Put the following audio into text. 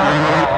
Yeah.